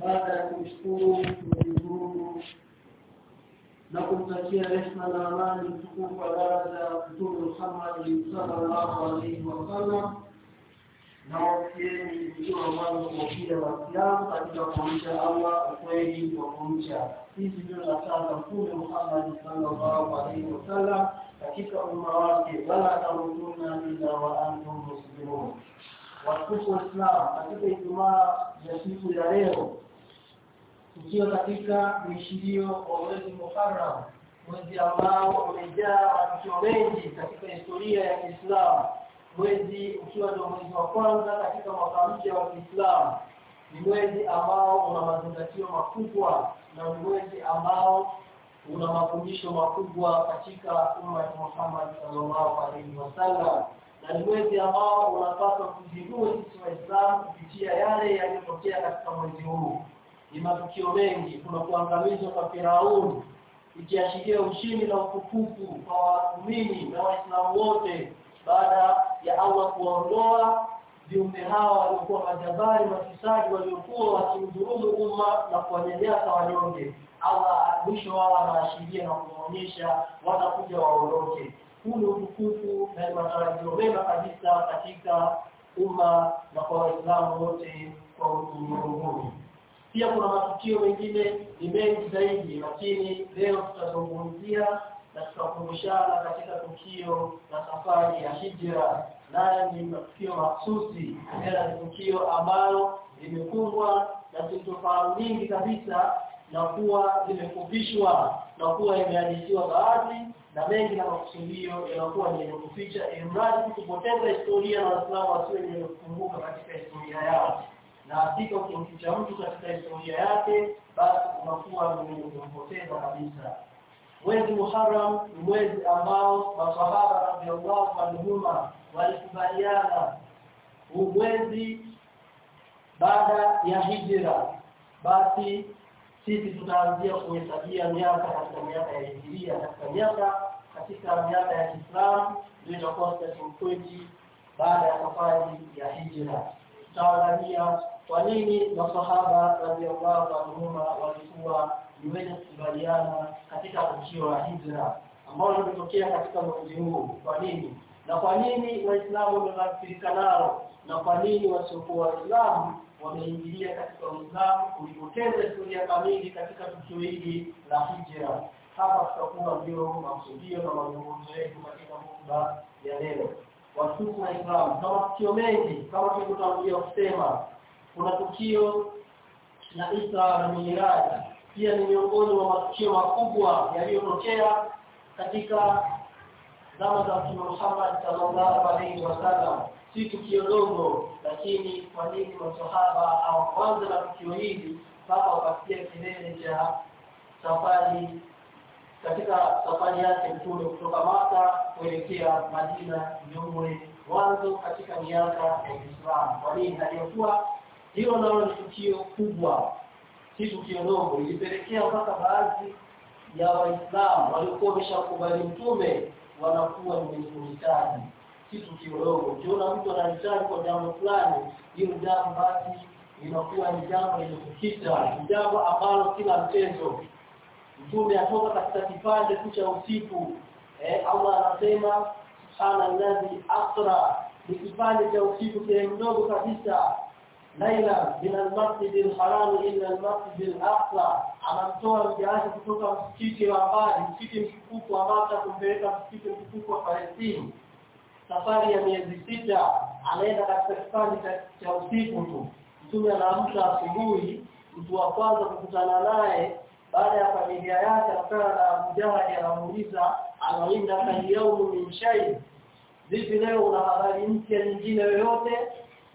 baada ya kumshukuru Mungu na kumtakia rehema na amani mtukufu wa Mtume Muhammad sallallahu alaihi wasallam na wafieni ikiwa mwanzo kwa kila waislamu katika kumcha Allah ukweli wa kumcha. Hizi ndio nataka Mtume Muhammad sallallahu alaihi wasallam katika umma wake. Wala tamutuna ila wa antum muslimun. Watukufu wa Islam katika Ijumaa ya siku ya leo tukiwa katika viishirio wa mwezi Muharram mwezi ambao umejaa matukio mengi katika historia ya Kiislamu. Mwezi ukiwa ndio mwezi wa kwanza katika mwaka mpya wa Kiislamu. Ni mwezi ambao una mazingatio makubwa na ni mwezi ambao una mafundisho makubwa katika umma wa Muhammad sallallahu alaihi wasallam na ni mwezi ambao unapaswa kuzindua sisi Waislamu kupitia yale yaliyotokea katika mwezi huu ni matukio mengi. Kuna kuangamizwa kwa Firauni ikiashiria ushindi na utukufu kwa waumini na waislamu wote baada ya Allah kuondoa viumbe hawa waliokuwa majabari mafisadi waliokuwa wakimdhulumu umma na kuwanyanyasa wanyonge. Allah mwisho wao anaashiria na kuonyesha watakuja waondoke. Huu ni utukufu na matarajio mema kabisa katika umma na kwa waislamu wote kwa ulimwenguni pia kuna matukio mengine ni mengi zaidi lakini leo tutazungumzia na tutakumbushana katika tukio la safari ya hijra. Nayo ni matukio mahsusi tena ni tukio ambalo limekumbwa na sintofahamu nyingi kabisa na kuwa limefupishwa na kuwa imehadithiwa baadhi na mengi na makusudio yanakuwa ni kuficha imradi kupoteza historia na waislamu wasiwe wenye kukumbuka katika historia yao na hakika ukimficha mtu katika historia yake basi unakuwa kumpoteza kabisa. Mwezi Muharram ni mwezi ambao maswahaba radhiallahu anhuma walikubaliana huu mwezi baada ya hijra. Basi sisi tutaanzia kuhesabia miaka katika miaka ya hijiria katika miaka katika miaka ya Kiislamu ndio itakuwa starting baada ya safari ya hijra. Tutaangalia kwa nini masahaba radhiallahu anhuma walikuwa ni kukubaliana katika tukio la hijra ambalo limetokea katika mwezi huu? Kwa nini? Na kwa nini waislamu wamekafirika nao? Na kwa nini wasiokuwa waislamu wameingilia katika uislamu kulipoteza historia kamili katika tukio hili la hijra? Hapa tutakuwa ndio makusudio na mazungumzo yetu katika hotuba ya leo. Watukufu wa Islam na matukio mengi kama tulivyotangulia kusema kuna tukio la Isra na Miraj pia ni miongoni mwa matukio makubwa yaliyotokea katika zama za Mtume Muhammad sallallahu alaihi wasallam si tukio dogo lakini kwa nini maswahaba hawakuanza na tukio hili mpaka wakafikia kilele cha safari katika safari yake mtume kutoka Maka kuelekea Madina nyumwe mwanzo katika miaka ya Uislamu. Kwa nini? Aliyokuwa hilo nalo ni tukio kubwa, si tukio dogo, ilipelekea mpaka baadhi ya Waislamu walikuwa wameshakubali mtume wanakuwa ni kuhitaji, si tukio dogo. Ukiona mtu anahitaji kwa jambo fulani, hiyo jambo basi inakuwa ni jambo lenye ni jambo ambalo kila mchezo mtume atoka katika kipande tu cha usiku eh Allah anasema subhana asra. Ni kipande cha usiku sehemu ndogo kabisa laila min almasjid alharam ila almasjid alaqsa. Anamtoa mja wake kutoka msikiti wa mbali msikiti mtukufu wa kumpeleka msikiti mtukufu wa Palestina safari ya miezi sita anaenda katika kipande cha usiku tu. Mtume anaamka asubuhi mtu wa kwanza kukutana naye baada ya familia yake akutana na Abu Jahali anamuuliza anainda kayaumu min shay vipi leo una habari mpya nyingine yoyote?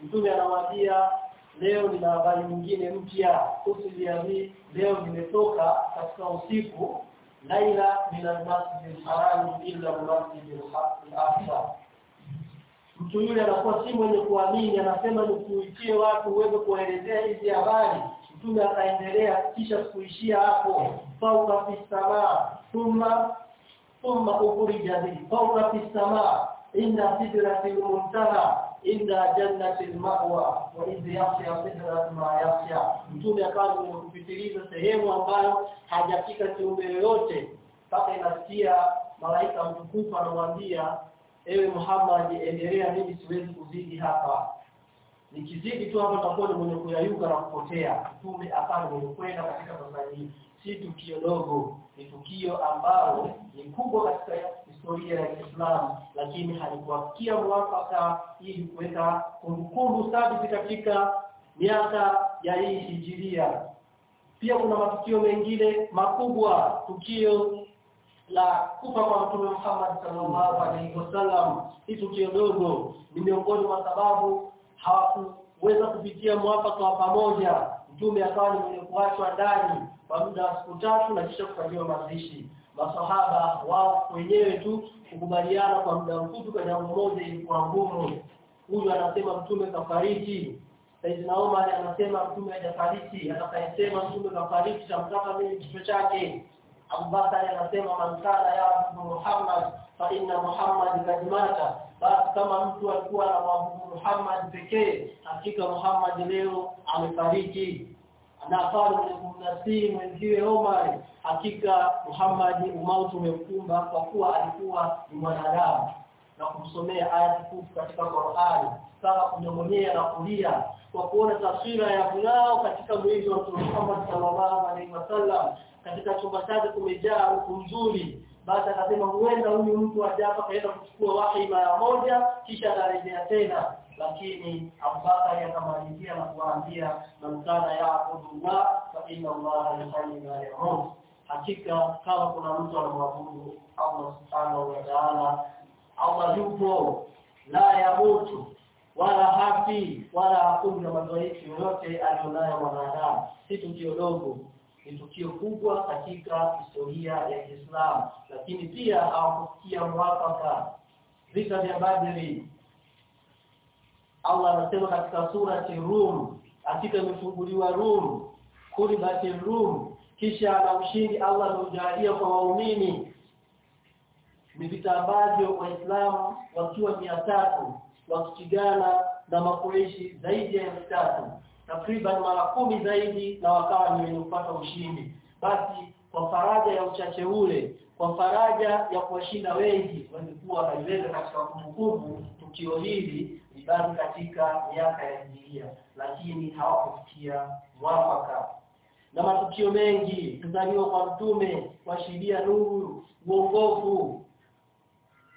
Mtume anamwambia leo nina habari nyingine mpya. Usiliami leo nimetoka katika usiku. Laila min almasjid al-haram illa al-masjid al-aqsa mtu yule anakuwa si mwenye kuamini anasema nikuitie watu uweze kuwaelezea hizi habari. Mtume akaendelea kisha kuishia hapo. Fauka fi samaa thumma thumma ukhrija bi fauka fi samaa inna sidratil muntaha inda jannati almawa wa idh yakhsha sidrat ma yakhsha. Mtume akawa kupitiliza sehemu ambayo hajafika kiumbe yoyote mpaka inasikia malaika mtukufu anamwambia ewe Muhammad endelea mimi siwezi kuzidi hapa. Nikizidi tu hapa takuwa ni mwenye kuyayuka na kupotea. Mtume akawa mwenye kwenda katika safari hii. Si tukio dogo ni tukio ambalo ni kubwa katika historia ya Kiislamu lakini halikuwafikia mwafaka ili kuweka kumbukumbu thabiti katika miaka ya hii hijiria. Pia kuna matukio mengine makubwa tukio la kufa kwa mtume Muhammad sallallahu alaihi wasallam. Hii tukio dogo ni miongoni mwa sababu hawakuweza kupitia mwafaka wa pamoja. Mtume akawa ni mwenye kuachwa ndani kwa muda wa siku tatu na kisha kufanyiwa mazishi masahaba wao wenyewe tu kukubaliana kwa muda mfupi kwa jambo moja ilikuwa ngumu. Huyu anasema mtume kafariki Saidina Umar anasema mtume hajafariki atakayesema mtume kafariki tamtaka mimi kichwa chake. Abu anasema man kana ya Muhammad fa inna Muhammad kad mata. Basi kama mtu alikuwa anamwabudu Muhammad pekee hakika Muhammad leo amefariki anafaa mwenye kumnasii mwenziwe Omar hakika Muhammad umauti umemkumba kwa kuwa alikuwa ni mwanadamu na kumsomea aya tukufu katika Qur'ani sawa kunyongonyea na kulia kwa kuona taswira ya fulao katika mwili wa Mtume Muhammad sallallahu alaihi wasallam. Katika chumba chake kumejaa huku nzuri. Basi akasema huenda huyu mtu ajapo kaenda kuchukua wahi mara moja kisha atarejea tena lakini Abubakar akamalizia na kuwaambia man kana ya'budullah fa inna Allah yuhayyi ma yamut. Hakika kama kuna mtu anamwabudu Allah subhanahu wa ta'ala Allah yupo la yamutu wala hafi wala hakuna madhaifu yoyote alionayo mwanadamu. Si tukio dogo ni tukio kubwa katika historia ya Kiislamu. Lakini pia hawakufikia mwafaka. Vita vya Badri Allah anasema katika surati Rum hakika imefunguliwa Rum kulibati Rum. Kisha na ushindi Allah ameujalia kwa waumini. Ni vita ambavyo waislamu wakiwa tatu wakipigana na makureishi zaidi ya tatu takriban mara kumi zaidi na wakawa ni wenye kupata ushindi. Basi kwa faraja ya uchache ule kwa faraja ya kuwashinda wengi walikuwa waliweza katika kumbukumbu tukio hili libaki katika miaka ya hijiria lakini hawakufikia mwafaka. Na matukio mengi kuzaliwa kwa mtume kuashiria nuru uongofu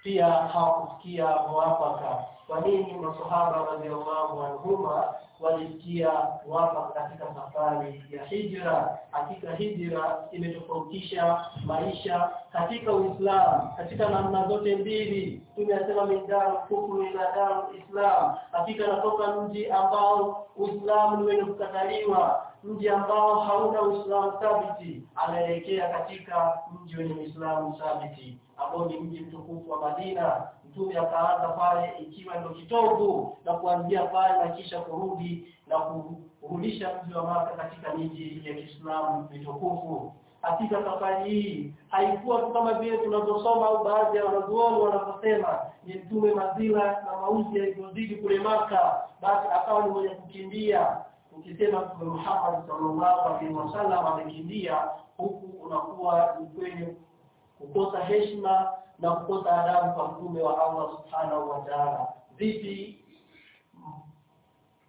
pia hawakufikia mwafaka kwa nini masahaba radhiallahu anhuma walikia wapa katika safari ya hijra? Hakika hijra imetofautisha maisha katika Uislamu katika namna zote mbili. Tumesema mindaru kufuru ila daru Islam. Hakika natoka mji ambao Uislamu ni wenye kukataliwa mji ambao hauna Uislamu thabiti. Anaelekea katika mji wenye Uislamu thabiti ambao ni mji mtukufu wa Madina mtume akaanza pale ikiwa ndio kitovu na kuanzia pale na kisha kurudi na kurudisha mji wa Maka katika miji ya Kiislamu mitukufu. Hakika safari hii haikuwa tu kama vile tunavyosoma au baadhi ya wanazuoni wanaposema ni mtume mazila na mauzi yalivyozidi kule Maka. Basi akawa ni mwenye kukimbia. Ukisema mtume Muhammad sallallahu alaihi wasallam amekimbia huku unakuwa ni kwenye kukosa heshima na kukosa adabu kwa mtume wa Allah subhanahu wa ta'ala. Vipi?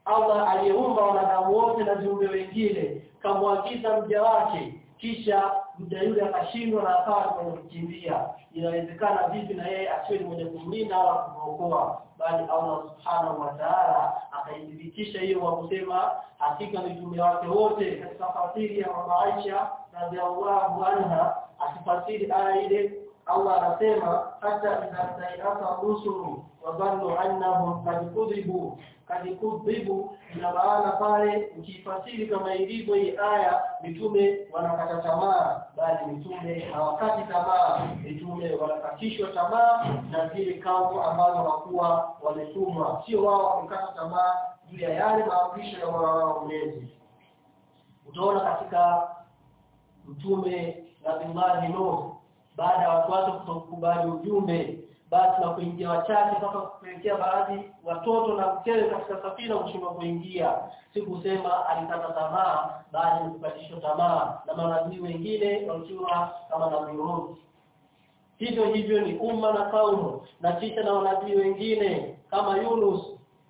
Allah aliyeumba wanadamu wote na viumbe wengine kamwagiza mja wake kisha mja yule akashindwa na akawa kwenye kukimbia inawezekana vipi na yeye asiwe mwenye kumlinda wala kumwokoa? Bali Allah subhanahu wa ta'ala akaithibitisha hiyo kwa kusema hakika mitume wake wote katika fasiri ya Aisha radhiallahu anha akifasiri aya ile Allah anasema hata idha rusulu wa dhannu annahum qad kudhibu qad kudhibu ina maana pale ukifasiri kama ilivyo hii aya mitume wanakata tamaa bali mitume hawakati tamaa. Mitume wanakatishwa tamaa na zile kaumu ambazo wakuwa wametumwa. Sio wao wamekata tamaa juu ya yale maamrisho ya Mola wao mlezi. Utaona katika mtume Nabii Nuh baada ya watu wake kutokubali ujumbe basi na kuingia wachache mpaka kupelekea baadhi watoto na mkewe katika safina kushindwa kuingia si kusema alikata tamaa bali ni kukatishwa tamaa na manabii wengine wakiwa kama nabii Hud hivyo hivyo ni umma na kaumu na kisha na wanabii wengine kama Yunus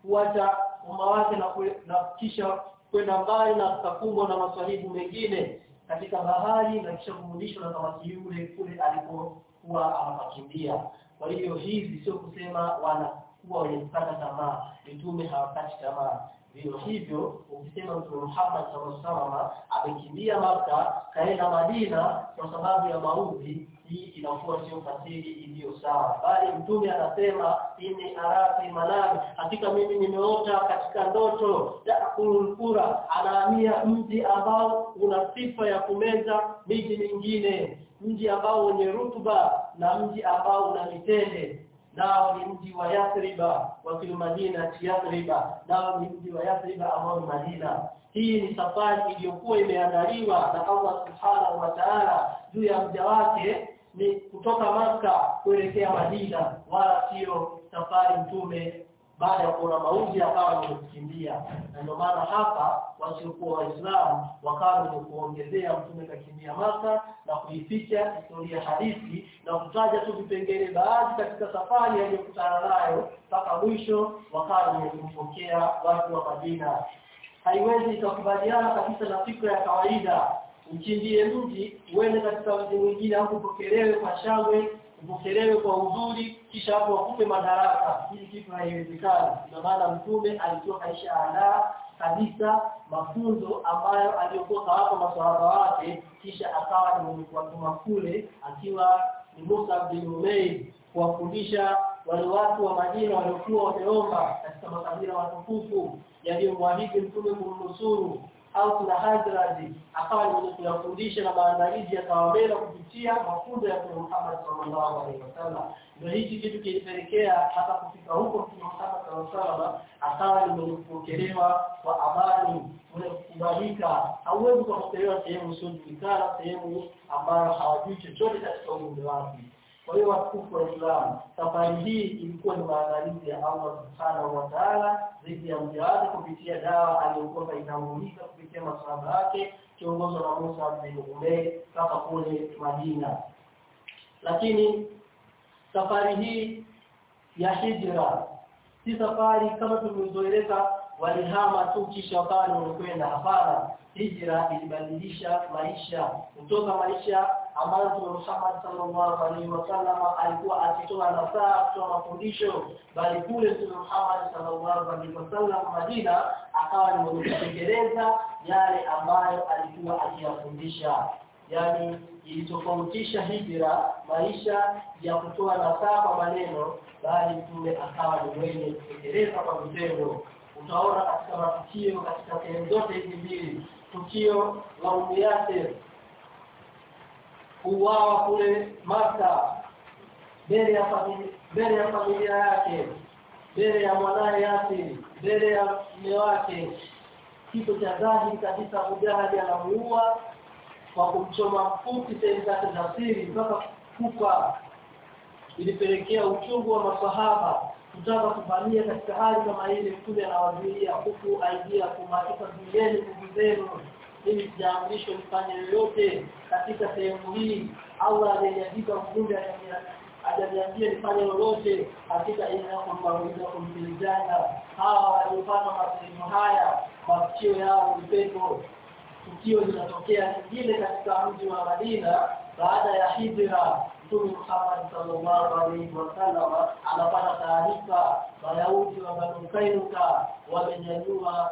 kuacha umma wake na, na kisha kwenda mbali na kukumbwa na maswahibu mengine katika bahari na kisha kurudishwa na samaki yule kule alipokuwa anapakimbia kwa hiyo hizi sio kusema wanakuwa wenye kukata tamaa mitume hawakati tamaa. Vile hivyo ukisema Mtume Muhammad sallallahu amekimbia maka kaenda Madina kwa sababu ya maudhi hii inakuwa sio fasiri iliyo sawa. Bali mtume anasema inni arati manam hakika mimi nimeota katika ndoto takulkura anaamia mji ambao una sifa ya kumeza miji mingine. Mji ambao wenye rutuba na mji ambao una mitende. Nao ni mji wa Yathriba wa Madina Yathriba. Nao ni mji wa Yathriba ambao ni Madina. Hii ni safari iliyokuwa imeandaliwa na Allah Subhanahu wa Ta'ala. Juu ya mja wake ni kutoka maka kuelekea Madina wala sio safari mtume baada ya kuona mauzi akawa ni kukimbia na ndio maana hapa wasiokuwa waislamu wakawa ni kuongezea mtume kakimbia maka na kuificha historia hadithi na kutaja tu vipengele baadhi katika safari aliyokutana nayo mpaka mwisho wakawa ni kumpokea watu wa Madina. Haiwezi ikakubaliana kabisa na fikra ya kawaida. Ukimbie mji uende katika mji mwingine au upokelewe kwa shangwe upokelewe kwa uzuri kisha hapo wakupe madaraka. Hili kitu haiwezekani. Kwa maana mtume alikuwa kaisha andaa kabisa mafunzo ambayo aliyokuwa hapa maswahaba wake kisha akawa ni mwenye kuwatuma kule akiwa ni Musa bin Umayr kuwafundisha wale watu wa Madina waliokuwa wameomba katika makabila watukufu yaliyomwahidi mtume kumnusuru au kuna Hazrati akawa ni mwenye kuyafundisha na maandalizi ya tawabela kupitia mafunzo ya Mtume Muhammad sallallahu alaihi wasallam. Ndio hichi kitu kilipelekea hata kufika huko Mtume Muhammad sallallahu alaihi wasallam akawa ni mwenye kupokelewa kwa amani mwenye kukubalika. Hauwezi kupokelewa sehemu usiojulikana, sehemu ambayo hawajui chochote katika umri wake kwa hiyo watukufu wa Islam safari hii ilikuwa ni maandalizi ya Allah Subhanahu wa Ta'ala dhidi ya mja wake kupitia dawa aliyokuwa inaumika kupitia masahaba yake kiongozwa na Musa bin Umayr mpaka kule Madina. Lakini safari hii ya hijra si safari kama tulivyoeleza walihama tu kisha wakawa wamekwenda hapana hijra ilibadilisha maisha kutoka maisha Mtume Muhammad sallallahu alaihi wasallam alikuwa akitoa nasaha kutoa mafundisho bali kule Mtume Muhammad sallallahu alaihi wasallam Madina akawa ni mwenye kutekeleza yale ambayo alikuwa akiyafundisha. Yani ilitofautisha hijra maisha ya kutoa nasaha kwa maneno bali mtume akawa ni mwenye kutekeleza kwa vitendo. Utaona katika matukio katika sehemu zote hizi mbili tukio la Umiyate uwawa kule Maka mbele ya mbele ya familia yake mbele ya mwanae yake mbele ya mume wake. Kifo cha dhahiri kabisa Mujahidi anamuua kwa kumchoma mfupi sehemu zake za siri mpaka kufa. Ilipelekea uchungu wa masahaba kutaka kuvamia katika hali kama ile mtume anawazuia huku aidia kumatika zuieni nguvu zenu ili sijaamrishwa mfanye yoyote katika sehemu hii. Allah aliniandika mjumbe ajaniambia nifanye lolote katika kwamba mawili kumtilizana hawa waliofanya masehemu haya masikio yao ni pepo. Tukio linatokea kingine katika mji wa Madina baada ya hijra. Mtume Muhammad sallallahu alaihi wasallam anapata taarifa Wayahudi wa Banu Kainuka wamenyanyua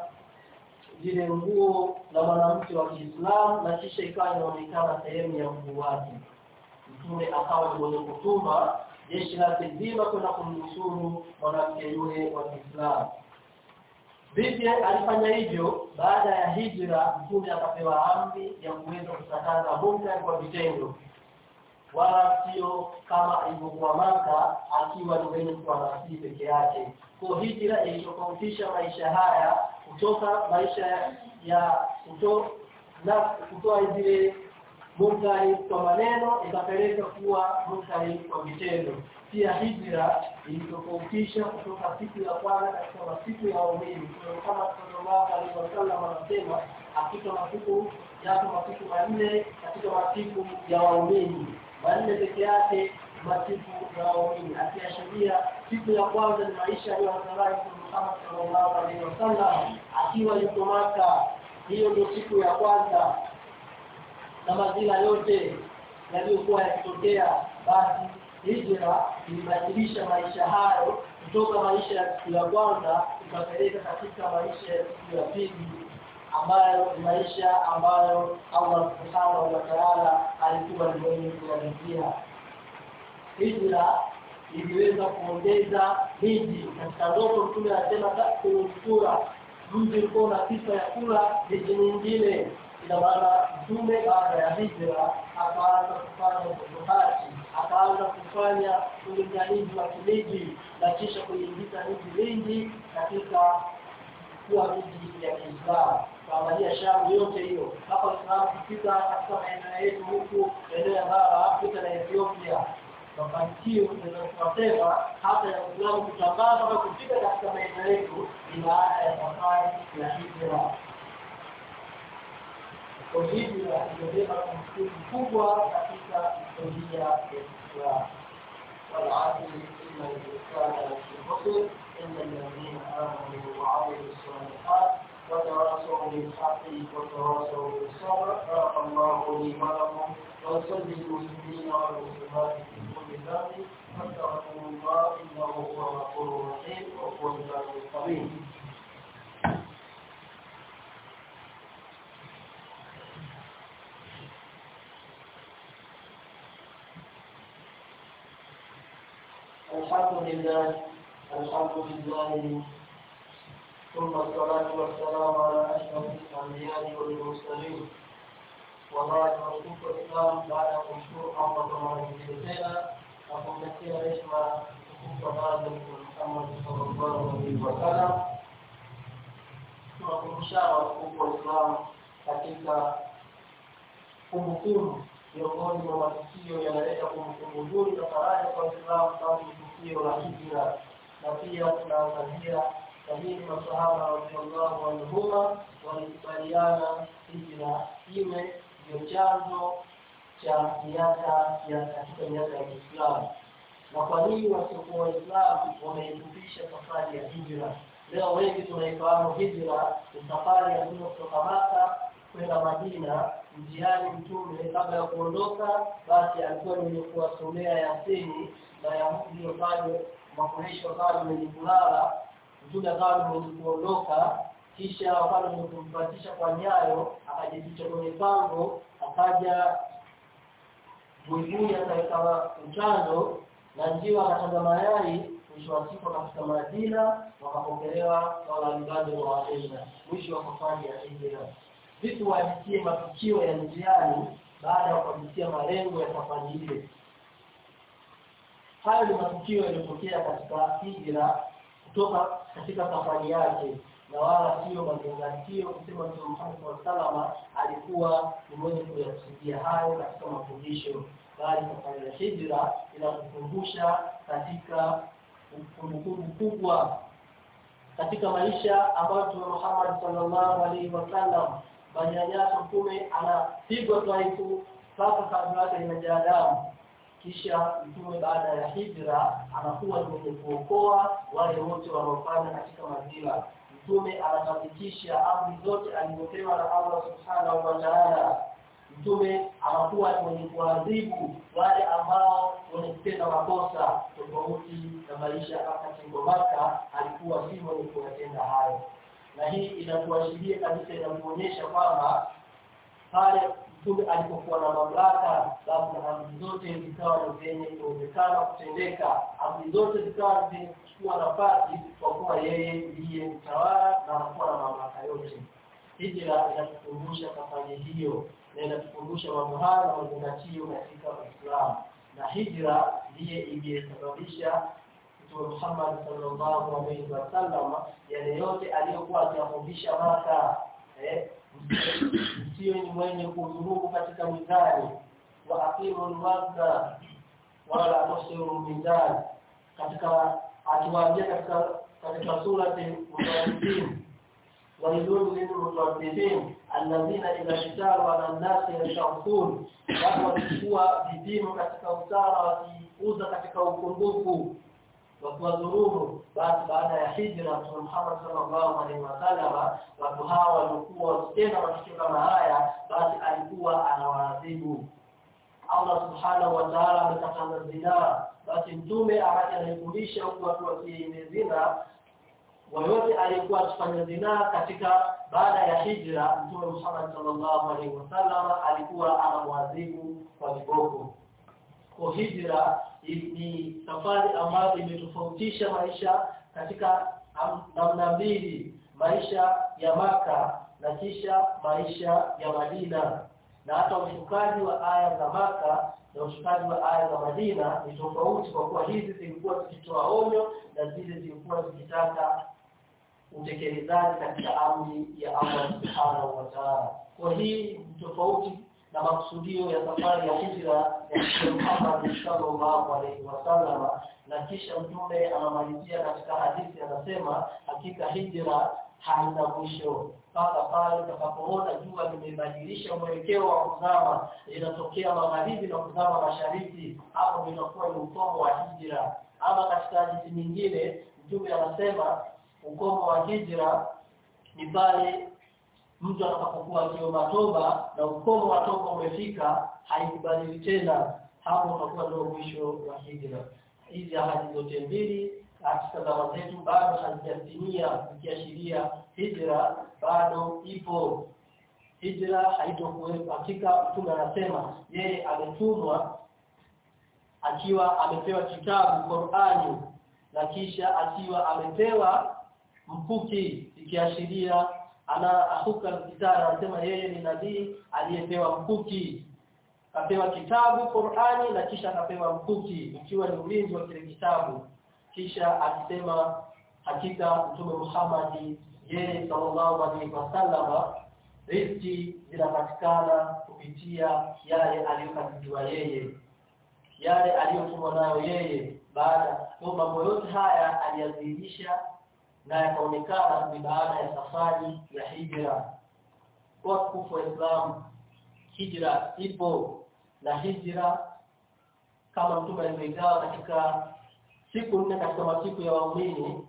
zile nguo na mwanamke wa Kiislamu na kisha ikawa inaonekana sehemu ya mguu wake. Mtume akawa mwenye kutuma jeshi lake zima kwenda kumnusuru mwanamke yule wa Kiislamu. Bibi alifanya hivyo baada ya hijra mtume akapewa amri ya kuweza kukataza munkar kwa vitendo wala sio kama ilivyokuwa Maka akiwa ni mwenye kuwa nafsi peke yake. Kwa hijra ilitofautisha maisha haya kutoka maisha ya kuto na kutoa zile munkari kwa maneno ikapeleka kuwa munkari kwa vitendo. Pia hijra ilitofautisha kutoka siku ya kwanza katika masiku ya waumini. Kama sallallahu alaihi wasallam anasema hakika masiku yapo masiku manne katika masiku ya waumini. Manne peke yake masiku ya waumini. Akiashiria siku ya kwanza ni maisha ya Muhammad sallallahu alaihi wasallam akiwa yuko Maka hiyo ndio siku ya kwanza na mazila yote yaliyokuwa yakitokea. Basi hijra ilibadilisha maisha hayo kutoka maisha ya siku ya kwanza ikapeleka katika maisha ya siku ya pili ambayo ni maisha ambayo Allah subhanahu wa ta'ala alikuwa ni mwenye kuyaridhia hijra iliweza kuongeza miji katika ndoto mtume anasema kwenye sura mji ulikuwa na sifa ya kula miji nyingine. Ina maana mtume baada ya hijra akaanza kufanya ufufuhaji akaanza kufanya ulinganizi wa kimiji na kisha kuingiza miji mingi katika kuwa miji ya Kiislamu. Kuangalia Shamu yote hiyo hapa Uislamu kufika katika maeneo yetu huku eneo ya bara Afrika na Ethiopia mafanikio tunasema hata ya Uislamu kutangaza na kufika katika maeneo yetu ni baada ya safari ya hijra kwa hivyo imebeba kumbukumbu kubwa katika historia ya Kiislamu والعدل إن الإنسان لفي خسر إلا الذين آمنوا وعملوا الصالحات وتواصوا بالحق وتواصوا بالصبر. بارك الله لي ولكم ولكل المسلمين والمسلمات في كل ذنب. فاتقوا الله إنه هو الغفور الرحيم. وهو البر الكريم. الحمد لله. الحمد لله. ثم الصلاة والسلام على أشرف الأنبياء والمرسلين وبعد رسول الإسلام بعد مشكور الله سبحانه وتعالى أقول كثير اسمع حكم محمد صلى الله عليه وسلم tunakumbushana wakubwa wa Islam katika kumbukumbu miongoni mwa matukio yanaleta kumbukumbu nzuri na faraja kwa Waislamu kama tukio la hijra na pia tunaangazia sahihi masahaba radhiallahu anhuma walikubaliana hijra kime ndio chanzo cha miaka ya katika miaka ya Kiislamu. Na kwa nini wasiokuwa Waislamu wameifupisha safari ya hijra leo wengi tunaifahamu hijra ni safari ya mtume kutoka Maka kwenda Madina. Njiani mtume kabla ya kuondoka basi alikuwa ni kuwasomea Yasini na Yahudi pale makuresho kama wenye kulala mtume akawa mwenye kuondoka kisha wakawa mwenye kwa nyayo akajificha kwenye pango akaja mwiguni akaweka mchando na njiwa akataga mayai mwisho wa siku katika Madina wakapokelewa wala mgando wa Madina mwisho wa safari ya hijra vitu wajitie matukio ya njiani baada ya kufikia malengo ya safari ile. Hayo ni matukio yaliyotokea katika hijra kutoka katika safari yake. Na wala sio mazingatio kusema Mtume Muhammad salama alikuwa ni mwenye kuyakusudia hayo katika mafundisho. Bali safari ya hijra inakukumbusha katika kumbukumbu kubwa katika maisha ambayo Mtume Muhammad sallallahu alaihi wasallam manyanyaso mtume anapigwa twaifu mpaka kabla yake inajaa damu kisha mtume baada ya hijra anakuwa ni mwenye kuokoa wale wote wanaofanya katika madhila mtume anathibitisha amri zote alizopewa na Allah subhanahu wa ta'ala. Mtume anakuwa mwenye kuadhibu wale ambao wanatenda makosa tofauti na maisha wakati Maka alikuwa si mwenye kuyatenda hayo. Na hii inatuashiria kabisa inamuonyesha kwamba pale mtume alipokuwa na mamlaka labda amri zote zikawa zenye kuonekana kutendeka. Amri zote zikawa zenye kuchukua nafasi kwa kuwa yeye ndiye mtawala na anakuwa na mamlaka yote. Hijra inatukumbusha safari hiyo na inatukumbusha mambo haya na mazingatio katika Uislamu. Na hijra ndiye iliyesababisha Mtume Muhammad sallallahu alaihi wasallam yale yote aliyokuwa akiyafundisha Maka eh msiwe ni mwenye kudhulumu katika mizani. Wa aqimu wazna wala tusiru mizani katika akiwaambia katika katika surati mutawaffin lil lilmutawaffifin alladhina idha shitaru ala an-nasi yastawfun watu wakikuwa vipimo katika usara wakiuza katika upungufu wakiwadhulumu basi baada ya hijra Mtume Muhammad sallallahu alaihi wasallam watu hawa walikuwa wakitenda matukio kama haya basi alikuwa anawaadhibu. Allah subhanahu wa ta'ala amekataza zina. Basi mtume akaja anaifundisha huku watu wakiine zina wayote aliyekuwa akifanya zina katika baada ya hijra mtume Muhammad sallallahu alaihi wasallam alikuwa anamwadhibu kwa viboko. Kwa hijra ni safari ambayo imetofautisha maisha katika namna mbili maisha ya maka na kisha maisha ya Madina na hata ushukaji wa aya za maka na ushukaji wa aya za Madina ni tofauti kwa kuwa hizi zilikuwa zikitoa onyo na zile zilikuwa zikitaka utekelezaji katika amri ya Allah Subhanahu wa Ta'ala. Kwa hii tofauti na makusudio ya safari ya hijra ya Mtume Muhammad sallallahu alaihi wasallam. Na kisha mtume anamalizia katika hadithi anasema hakika hijra haina mwisho. Mpaka pale utakapoona jua limebadilisha mwelekeo wa kuzama inatokea magharibi na kuzama mashariki hapo inakuwa ni ukomo wa hijra. Ama katika hadithi nyingine mtume anasema ukomo wa hijra ni pale mtu atakapokuwa akiomba toba na ukomo wa toba umefika haikubadili tena hapo utakuwa ndio mwisho wa hijra. Hizi ahadi zote mbili katika dawa zetu bado hazijatimia ikiashiria hijra bado ipo. Hijra haitokuwepo. Hakika mtume anasema yeye ametumwa akiwa amepewa kitabu Qur'ani na kisha akiwa amepewa mkuki ikiashiria ana ahuka kitara anasema yeye ni nabii aliyepewa mkuki. Akapewa kitabu Qur'ani na kisha akapewa mkuki ikiwa ni ulinzi wa kile kitabu. Kisha akisema hakika mtume Muhammad yeye sallallahu alaihi wasallam riziki zinapatikana kupitia yale aliyokabidhiwa yeye yale aliyotumwa nayo yeye. Baada kwa mambo yote haya aliyadhihirisha na yakaonekana ni baada ya safari ya hijra. Kwa kufa Islam hijra ipo na hijra kama mtume alivyoigawa katika siku nne katika masiku ya waumini.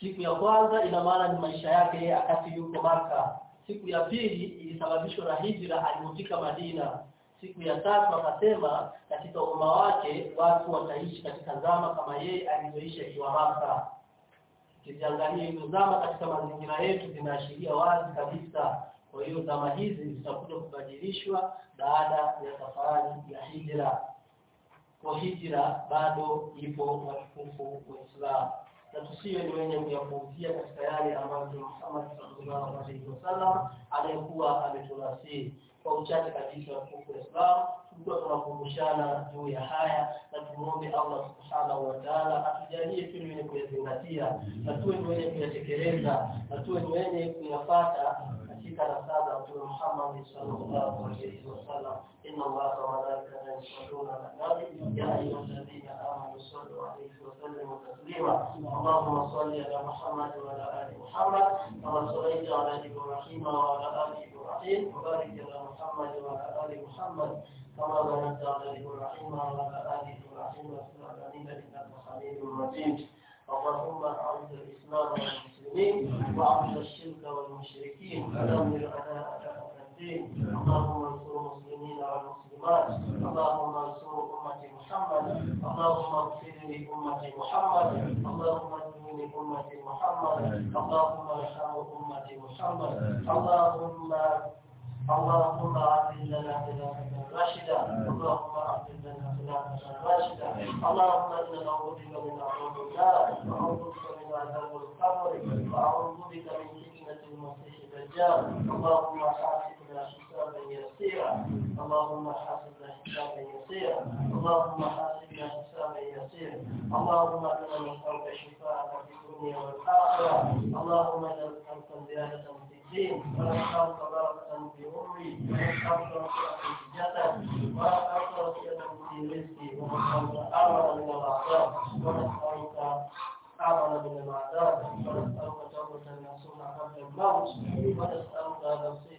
Siku ya kwanza ina maana ni maisha yake akati yuko maka siku ya pili ilisababishwa na hijra alipofika Madina. Siku ya tatu akasema katika umma wake watu wataishi katika zama kama yeye alivyoishi akiwa maka kiziangalia hizo zama katika mazingira yetu zinaashiria wazi kabisa. Kwa hiyo zama hizi zitakuja kubadilishwa baada ya safari ya hijra. Kwa hijra bado ipo watukufu wa Islam. Na tusiwe ni wenye kuyapuuzia katika yale ambayo Muhammad sallallahu alaihi wasallam aliyekuwa ametunasihi kwa uchache kabisa mfuko wa Islam tulikuwa tunakumbushana juu ya haya na tumuombe Allah subhanahu wa ta'ala atujalie tu wenye kuyazingatia na tuwe wenye kuyatekeleza na tuwe wenye kuyafata ذكر سادة محمد صلى الله عليه وسلم. إن الله وملائكته يصلون على النبي. يا أيها الذين آمنوا صلوا عليه وسلموا تسليما. اللهم صل على محمد وعلى آل محمد. كما صليت على إبراهيم وعلى آل إبراهيم. وبارك على محمد وعلى آل محمد. كما باركت على إبراهيم وعلى آل إبراهيم في العالمين. إنك حميد مجيد. اللهم أعز الإسلام والمسلمين. واعز الشرك والمشركين. ودمر اعداء الدين. اللهم انصر المسلمين والمسلمات. اللهم انصر أمة محمد. اللهم اغفر لأمة محمد. اللهم اغفر لأمة محمد. اللهم ارحم أمة محمد. اللهم اللهم اعز لنا خلافه راشدا. اللهم اعز لنا راشدا. اللهم إنا نعوذ بك من عذاب النار ونعوذ بك من عذاب القبر واعوذ بك من المسيح الدجال اللهم حاسبنا حسابا يسيرا. اللهم حاسبنا حسابا يسيرا. اللهم حاسبنا حسابا يسيرا. اللهم أنا نسالك شفاءك في الدنيا والآخرة. اللهم أنا نسالك زيادة في الدين. ونسالك بركة في أمري. ونسالك في الجسد ونسالك رفعه في رزقي. ونسالك امرا من الاعداء ونسالك أعظم من العذاب. mountain, you understand that I'm?